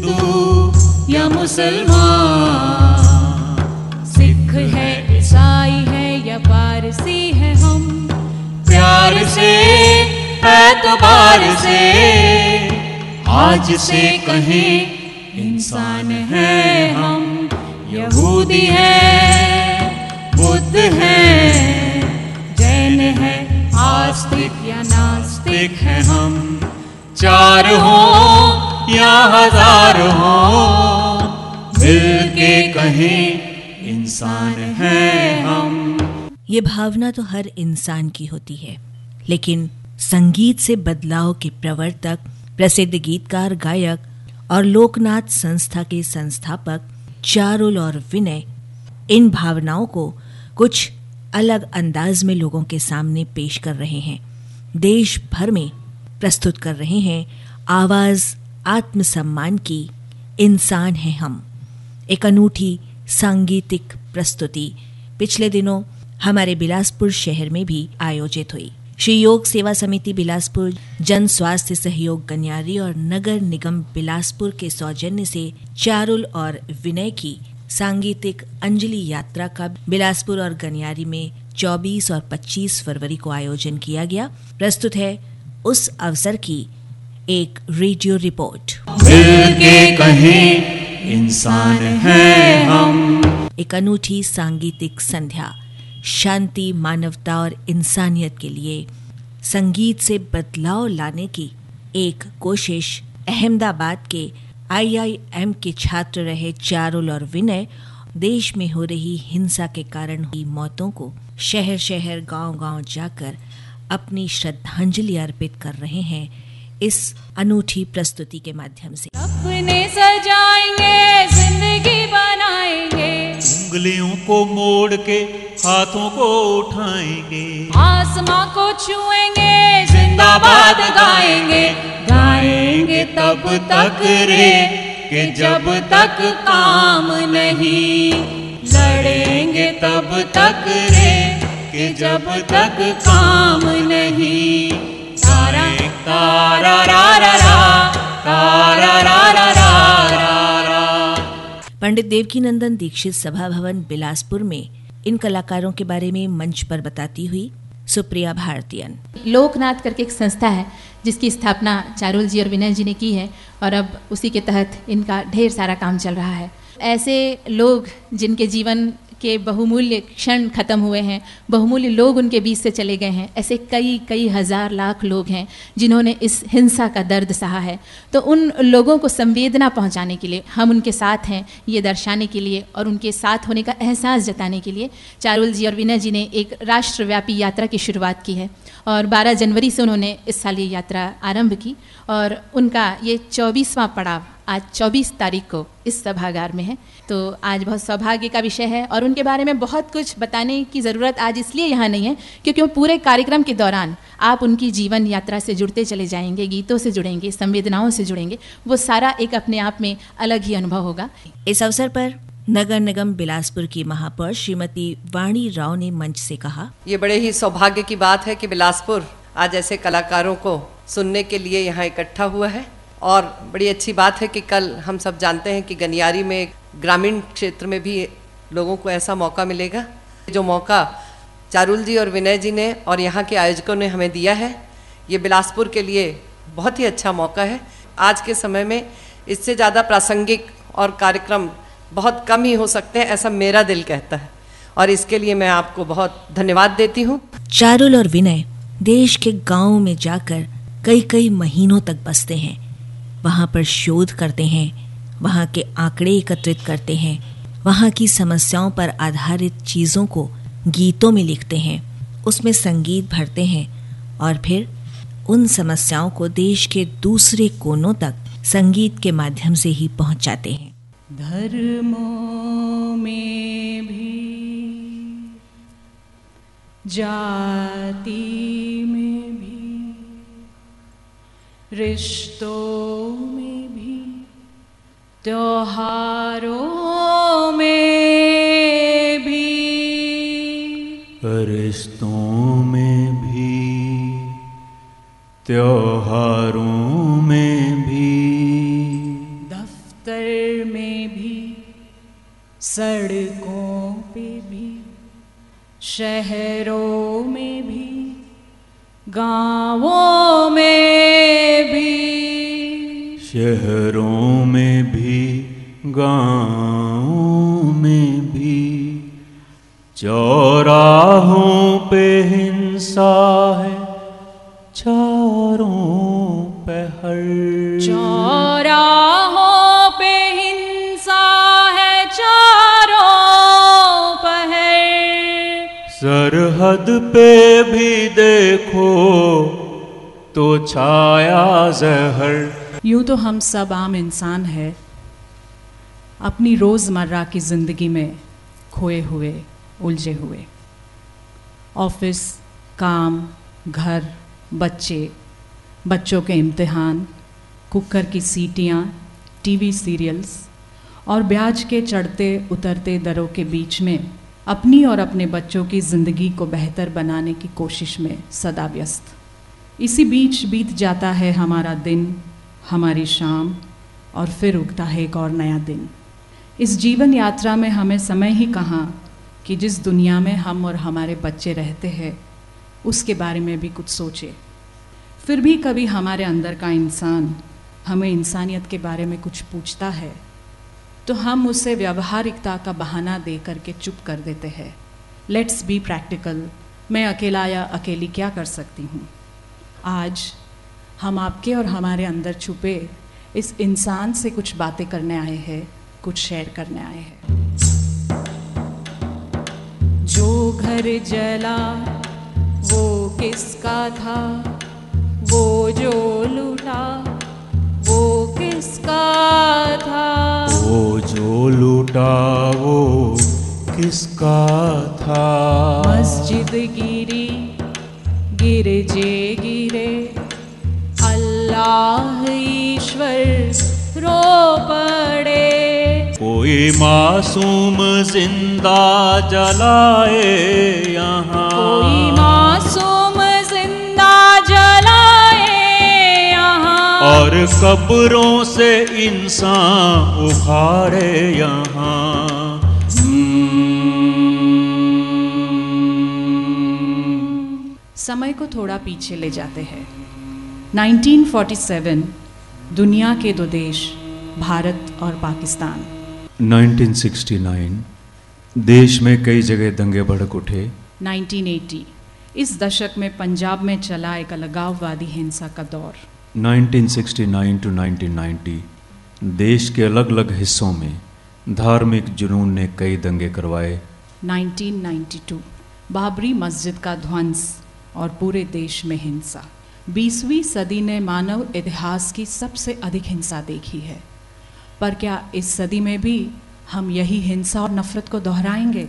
हिंदू या मुसलमान। सिख है, ईसाई है या पारसी है हम। प्यार से, एतबार से, आज से कहें, इंसान है हम। यहूदी है, बुद्ध है, जैन है, आस्तिक या नास्तिक है हम। चार हो या हज़ार हो मिल के कहें, इंसान है हम। ये भावना तो हर इंसान की होती है, लेकिन संगीत से बदलाव के प्रवर्तक, प्रसिद्ध गीतकार, गायक और लोकनाथ संस्था के संस्थापक चारुल और विनय, इन भावनाओं को कुछ अलग अंदाज में लोगों के सामने पेश कर रहे हैं। देश भर में प्रस्तुत कर रहे हैं आवाज़ आत्मसम्मान की इंसान है हम। एक अनूठी सांगीतिक प्रस्तुति पिछले दिनों हमारे बिलासपुर शहर में भी आयोजित हुई। श्री योग सेवा समिति बिलासपुर जन स्वास्थ्य सहयोग गनियारी और नगर निगम बिलासपुर के सौजन्य से चारुल और विनय की सांगीतिक अंजलि यात्रा का बिलासपुर और गनियारी में 24 और 25 फरवरी को आयोजन किया गया। प्रस्तुत है उस अवसर की एक रेडियो रिपोर्ट। मिल के कहें इंसान है हम। एक अनूठी सांगीतिक संध्या शांति मानवता और इंसानियत के लिए संगीत से बदलाव लाने की एक कोशिश अहमदाबाद के आईआईएम के छात्र रहे चारुल और विनय देश में हो रही हिंसा के कारण हुई मौतों को शहर शहर गाँव गाँव जाकर अपनी श्रद्धांजलि अर्पित कर रहे हैं इस अनूठी प्रस्तुति के माध्यम से। अपने सजाएँगे ज़िंदगी बनाएँगे। उंगलियों को मोड़ के हाथों को उठाएँगे। आसमां को छुएँगे जिंदाबाद गाएँगे। गाएँगे तब तक रे कि जब तक काम नहीं। लड़ेंगे तब तक रे कि जब तक काम नहीं। पंडित देवकी नंदन दीक्षित सभा भवन बिलासपुर में इन कलाकारों के बारे में मंच पर बताती हुई सुप्रिया भारतीयन लोकनाथ करके एक संस्था है जिसकी स्थापना चारुल जी और विनय जी ने की है और अब उसी के तहत इनका ढेर सारा काम चल रहा है ऐसे लोग जिनके जीवन के बहुमूल्य क्षण खत्म हुए हैं। बहुमूल्य लोग उनके बीच से चले गए हैं। ऐसे कई कई हज़ार लाख लोग हैं जिन्होंने इस हिंसा का दर्द सहा है। तो उन लोगों को संवेदना पहुँचाने के लिए, हम उनके साथ हैं ये दर्शाने के लिए और उनके साथ होने का एहसास जताने के लिए, चारुल जी और विनय जी ने एक राष्ट्रव्यापी यात्रा की शुरुआत की है और 12 जनवरी से उन्होंने इस साल ये यात्रा आरंभ की और उनका ये चौबीसवां पड़ाव आज 24 तारीख को इस सभागार में है। तो आज बहुत सौभाग्य का विषय है और उनके बारे में बहुत कुछ बताने की ज़रूरत आज इसलिए यहाँ नहीं है क्योंकि वो पूरे कार्यक्रम के दौरान आप उनकी जीवन यात्रा से जुड़ते चले जाएँगे गीतों से जुड़ेंगे संवेदनाओं से जुड़ेंगे। वो सारा एक अपने आप में अलग ही अनुभव होगा। इस अवसर पर नगर निगम बिलासपुर की महापौर श्रीमती वाणी राव ने मंच से कहा ये बड़े ही सौभाग्य की बात है कि बिलासपुर आज ऐसे कलाकारों को सुनने के लिए यहाँ इकट्ठा हुआ है। और बड़ी अच्छी बात है कि कल हम सब जानते हैं कि गनियारी में ग्रामीण क्षेत्र में भी लोगों को ऐसा मौका मिलेगा। जो मौका चारुल जी और विनय जी ने और यहाँ के आयोजकों ने हमें दिया है, ये बिलासपुर के लिए बहुत ही अच्छा मौका है। आज के समय में इससे ज़्यादा प्रासंगिक और कार्यक्रम बहुत कम ही हो सकते हैं, ऐसा मेरा दिल कहता है। और इसके लिए मैं आपको बहुत धन्यवाद देती हूँ। चारुल और विनय देश के गाँव में जाकर कई कई महीनों तक बसते हैं। वहाँ पर शोध करते हैं वहाँ के आंकड़े एकत्रित करते हैं। वहाँ की समस्याओं पर आधारित चीज़ों को गीतों में लिखते हैं। उसमें संगीत भरते हैं और फिर उन समस्याओं को देश के दूसरे कोनों तक संगीत के माध्यम से ही पहुंचाते हैं। धर्मों में भी जाति में भी रिश्तों त्योहारों में भी। रिश्तों में भी त्योहारों में भी। दफ्तर में भी सड़कों पे भी शहरों में भी गाँवों में भी। शहरों में गाँव में भी चौराहों पे हिंसा है चारों पहर चौराहों पे हिंसा है चारों पहर सरहद पे भी देखो तो छाया जहर। यूँ तो हम सब आम इंसान हैं अपनी रोज़मर्रा की ज़िंदगी में खोए हुए, उलझे हुए। ऑफ़िस, काम, घर, बच्चे, बच्चों के इम्तिहान, कुकर की सीटियाँ, टीवी सीरियल्स और ब्याज के चढ़ते उतरते दरों के बीच में अपनी और अपने बच्चों की ज़िंदगी को बेहतर बनाने की कोशिश में सदा व्यस्त। इसी बीच बीत जाता है हमारा दिन, हमारी शाम और फिर उगता है एक और नया दिन। इस जीवन यात्रा में हमें समय ही कहाँ कि जिस दुनिया में हम और हमारे बच्चे रहते हैं, उसके बारे में भी कुछ सोचे। फिर भी कभी हमारे अंदर का इंसान हमें इंसानियत के बारे में कुछ पूछता है तो हम उसे व्यवहारिकता का बहाना दे करके चुप कर देते हैं। लेट्स बी प्रैक्टिकल मैं अकेला या अकेली क्या कर सकती हूँ? आज हम आपके और हमारे अंदर छुपे इस इंसान से कुछ बातें करने आए हैं कुछ शेयर करने आए हैं। जो घर जला वो किसका था? वो जो लूटा वो किसका था? वो जो लूटा वो किसका था? मस्जिद गिरी गिरजे गिरे। अल्लाह ईश्वर रो पड़े कोई मासूम ज़िंदा जलाए यहाँ। कोई मासूम ज़िंदा जलाए यहाँ। और कब्रों से इंसान उखाड़े यहाँ। समय को थोड़ा पीछे ले जाते हैं। 1947 दुनिया के दो देश भारत और पाकिस्तान। 1969 देश में कई जगह दंगे भड़क उठे। 1980 इस दशक में पंजाब में चला एक अलगाववादी हिंसा का दौर। 1969 टू 1990 देश के अलग अलग हिस्सों में धार्मिक जुनून ने कई दंगे करवाए। 1992 बाबरी मस्जिद का ध्वंस और पूरे देश में हिंसा। बीसवीं सदी ने मानव इतिहास की सबसे अधिक हिंसा देखी है। पर क्या इस सदी में भी हम यही हिंसा और नफरत को दोहराएँगे?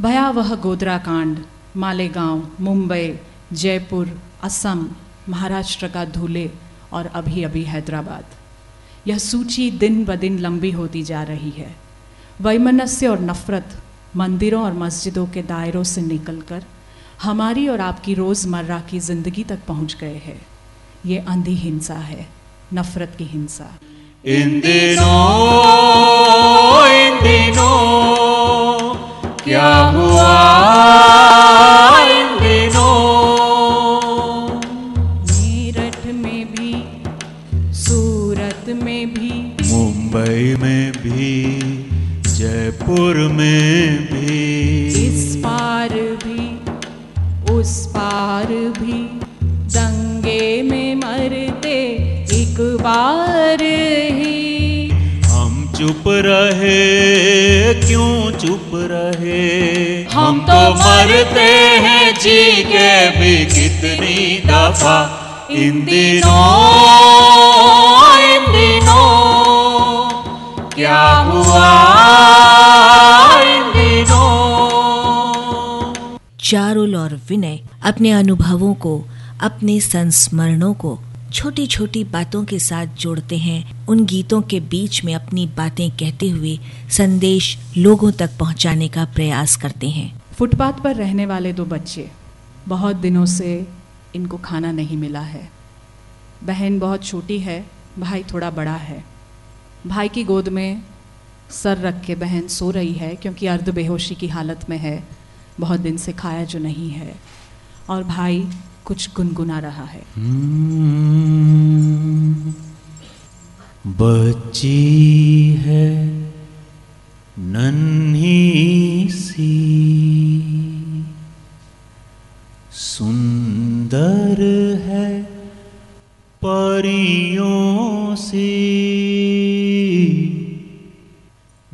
भयावह गोदरा कांड मालेगांव, मुंबई, जयपुर, असम, महाराष्ट्र का धुले और अभी अभी हैदराबाद। यह सूची दिन ब दिन लंबी होती जा रही है। वैमनस्य और नफरत मंदिरों और मस्जिदों के दायरों से निकलकर हमारी और आपकी रोज़मर्रा की ज़िंदगी तक पहुँच गए हैं। ये अंधी हिंसा है, नफरत की हिंसा। इन दिनों इन दिनों क्या हुआ चुप रहे क्यों चुप रहे? हम तो मरते हैं जी के भी कितनी दफ़ा। इन दिनों इन दिनों क्या हुआ? इन दिनों। चारुल और विनय अपने अनुभवों को अपने संस्मरणों को छोटी छोटी बातों के साथ जोड़ते हैं। उन गीतों के बीच में अपनी बातें कहते हुए संदेश लोगों तक पहुँचाने का प्रयास करते हैं। फुटपाथ पर रहने वाले दो बच्चे, बहुत दिनों से इनको खाना नहीं मिला है। बहन बहुत छोटी है, भाई थोड़ा बड़ा है। भाई की गोद में सर रख के बहन सो रही है क्योंकि अर्ध बेहोशी की हालत में है, बहुत दिन से खाया जो नहीं है। और भाई कुछ गुनगुना रहा है। बची है, नन्ही सी। सुंदर है, परियों सी।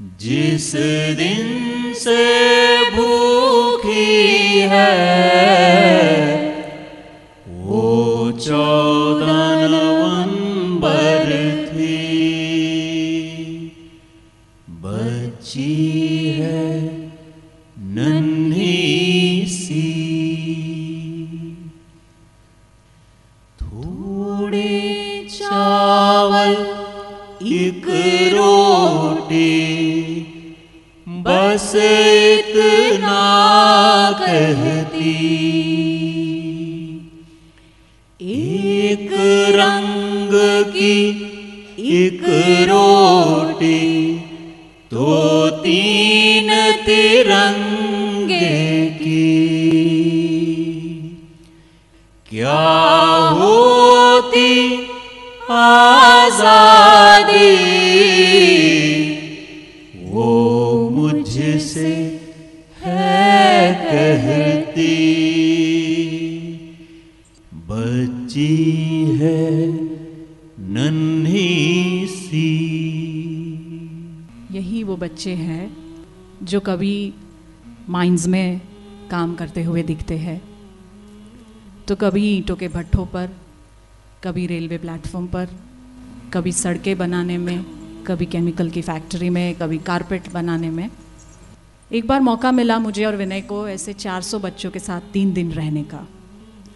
जिस दिन से एक रोटी। बस इतना कहती। एक रंग की एक रोटी तो तीन तिरंगे की। क्या होती आज़ादी। वो मुझसे है कहती। बच्ची है नन्ही सी। यही वो बच्चे हैं जो कभी माइंस में काम करते हुए दिखते हैं। तो कभी ईंटों के भट्ठों पर कभी रेलवे प्लेटफॉर्म पर कभी सड़कें बनाने में, कभी केमिकल की फैक्ट्री में, कभी कारपेट बनाने में। एक बार मौका मिला मुझे और विनय को ऐसे 400 बच्चों के साथ तीन दिन रहने का।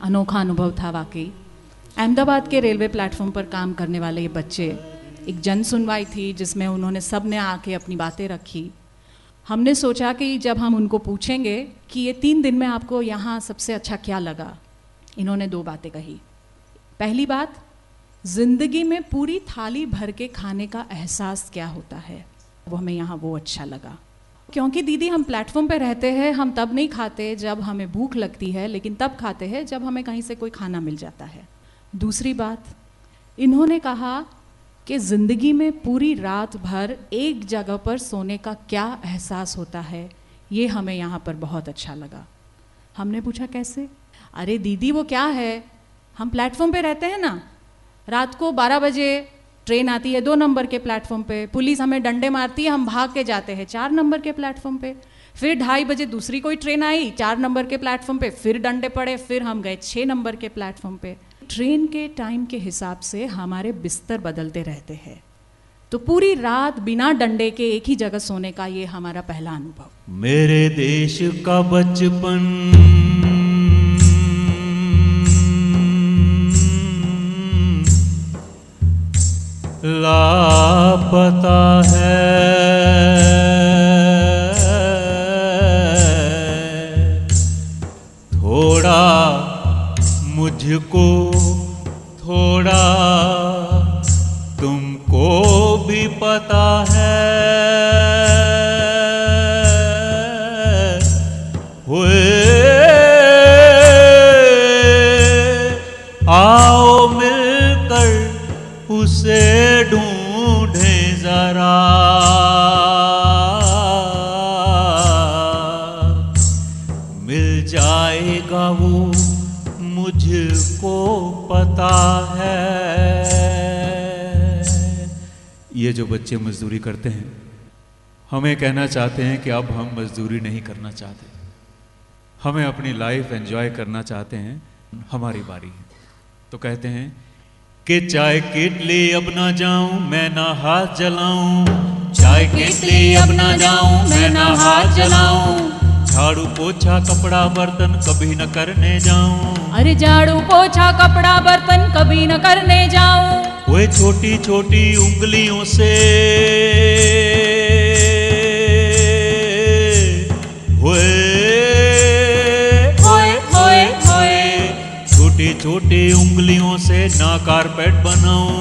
अनोखा अनुभव था वाकई। अहमदाबाद के रेलवे प्लेटफॉर्म पर काम करने वाले ये बच्चे एक जन सुनवाई थी जिसमें उन्होंने सबने आके अपनी बातें रखी। हमने सोचा कि जब हम उनको पूछेंगे कि ये तीन दिन में आपको यहाँ सबसे अच्छा क्या लगा, इन्होंने दो बातें कही। पहली बात ज़िंदगी में पूरी थाली भर के खाने का एहसास क्या होता है? वो हमें यहाँ वो अच्छा लगा। क्योंकि दीदी, हम प्लेटफॉर्म पे रहते हैं, हम तब नहीं खाते जब हमें भूख लगती है, लेकिन तब खाते हैं जब हमें कहीं से कोई खाना मिल जाता है। दूसरी बात, इन्होंने कहा कि ज़िंदगी में पूरी रात भर एक जगह पर सोने का क्या एहसास होता है, ये हमें यहाँ पर बहुत अच्छा लगा। हमने पूछा, कैसे? अरे दीदी, वो क्या है? हम प्लेटफॉर्म पे रहते हैं ना रात को 12 बजे ट्रेन आती है, दो नंबर के प्लेटफॉर्म पे। पुलिस हमें डंडे मारती है, हम भाग के जाते हैं चार नंबर के प्लेटफॉर्म पे। फिर ढाई बजे दूसरी कोई ट्रेन आई, चार नंबर के प्लेटफॉर्म पे, फिर डंडे पड़े, फिर हम गए छः नंबर के प्लेटफॉर्म पे। ट्रेन के टाइम के हिसाब से हमारे बिस्तर बदलते रहते हैं। तो पूरी रात बिना डंडे के एक ही जगह सोने का ये हमारा पहला अनुभव। मेरे देश का बचपन। लापता है। बच्चे मजदूरी करते हैं। हमें कहना चाहते हैं कि अब हम मजदूरी नहीं करना चाहते। हमें अपनी लाइफ एंजॉय करना चाहते हैं। हमारी बारी है। तो कहते हैं, कि चाय केटली अब ना जाऊँ, मैं ना हाथ जलाऊं। चाय केटली अब ना जाऊँ, मैं ना हाथ जलाऊं। झाड़ू पोछा कपड़ा बर्तन कभी न करने जाऊँ। अरे झाड़ू पोछा कपड़ा बर्तन कभी न करने जाऊँ। ओए छोटी छोटी उंगलियों से। छोटी छोटी उंगलियों से ना कारपेट बनाऊँ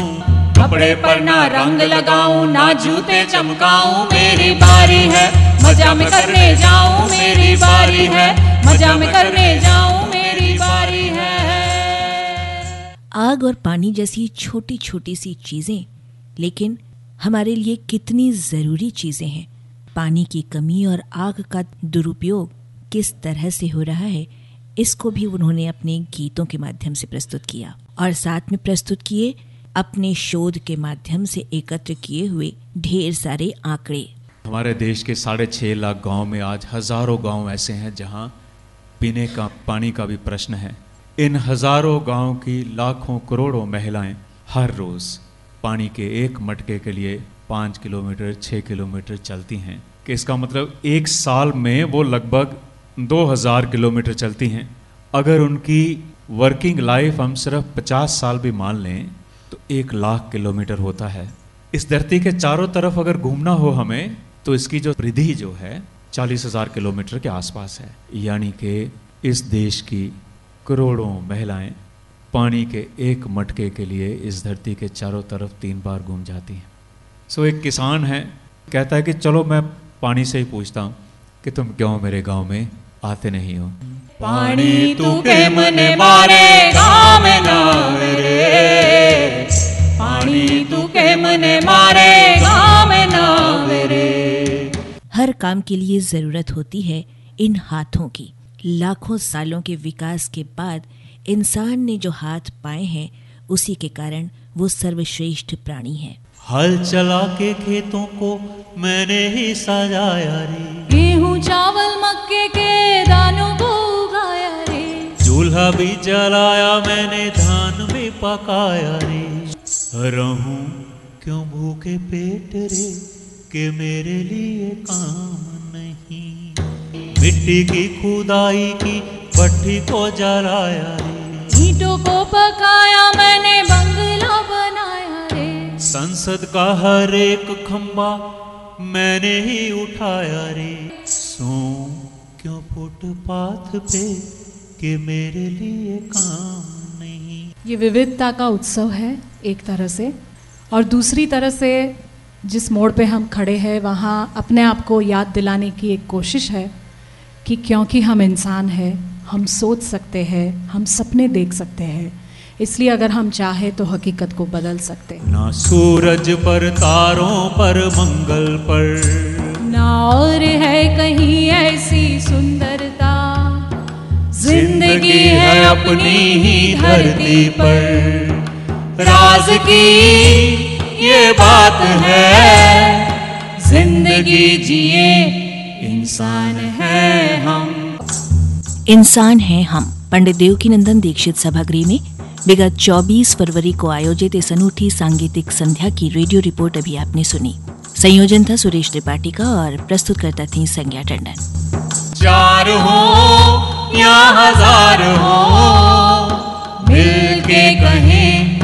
कपड़े पर ना रंग लगाऊँ ना जूते चमकाऊं मेरी बारी है मज़ा में करने जाऊँ मेरी बारी है मज़ा में करने जाऊँ आग और पानी जैसी छोटी छोटी सी चीज़ें, लेकिन हमारे लिए कितनी ज़रूरी चीज़ें हैं। पानी की कमी और आग का दुरुपयोग किस तरह से हो रहा है, इसको भी उन्होंने अपने गीतों के माध्यम से प्रस्तुत किया और साथ में प्रस्तुत किए अपने शोध के माध्यम से एकत्र किए हुए ढेर सारे आंकड़े। हमारे देश के साढ़े छः लाख गाँव में आज हज़ारों गाँव ऐसे हैं जहाँ पीने का, पानी का भी प्रश्न है। इन हज़ारों गाँव की लाखों करोड़ों महिलाएँ हर रोज पानी के एक मटके के लिए पाँच किलोमीटर छः किलोमीटर चलती हैं। कि इसका मतलब एक साल में वो लगभग दो हज़ार किलोमीटर चलती हैं। अगर उनकी वर्किंग लाइफ हम सिर्फ़ पचास साल भी मान लें तो एक लाख किलोमीटर होता है। इस धरती के चारों तरफ़ अगर घूमना हो हमें तो इसकी जो वृद्धि जो है, चालीस हज़ार किलोमीटर के आसपास है। यानी कि इस देश की करोड़ों महिलाएँ पानी के एक मटके के लिए इस धरती के चारों तरफ़ तीन बार घूम जाती हैं। सो एक किसान है कहता है कि चलो मैं पानी से ही पूछता हूँ कि तुम क्यों मेरे गाँव में आते नहीं हो? पानी तू के मने मारे गाँव में ना रे। पानी तू के मने मारे गाँव में ना रे। हर काम के लिए ज़रूरत होती है इन हाथों की। लाखों सालों के विकास के बाद इंसान ने जो हाथ पाए हैं उसी के कारण वो सर्वश्रेष्ठ प्राणी है। हल चला के खेतों को मैंने ही सजाया रे। गेहूँ चावल मक्के के दानों को उगाया रे। चूल्हा भी जलाया मैंने धान भी पकाया रे। रहूँ क्यों भूखे पेट रे के मेरे लिए काम नहीं? मिट्टी की खुदाई की भट्टी को जलाया रे। ईंटों को पकाया मैंने बंगला बनाया रे। संसद का हर एक खंबा मैंने ही उठाया रे। सो क्यों फुटपाथ पे कि मेरे लिए काम नहीं? ये विविधता का उत्सव है एक तरह से। और दूसरी तरह से जिस मोड़ पे हम खड़े हैं वहाँ अपने आप को याद दिलाने की एक कोशिश है। कि क्योंकि हम इंसान हैं हम सोच सकते हैं हम सपने देख सकते हैं। इसलिए अगर हम चाहे तो हकीकत को बदल सकते हैं। ना सूरज पर तारों पर मंगल पर। ना और है कहीं ऐसी सुंदरता। ज़िंदगी है अपनी ही धरती पर। राज की ये बात है। ज़िंदगी जिए इंसान है हम। इंसान है हम पंडित देवकी नंदन दीक्षित सभागृह में। विगत 24 फरवरी को आयोजित इस अनूठी सांगीतिक संध्या की रेडियो रिपोर्ट अभी आपने सुनी। संयोजन था सुरेश त्रिपाठी का और प्रस्तुत करता थी संज्ञा टंडन। चार हो या हज़ार हो मिलके कहें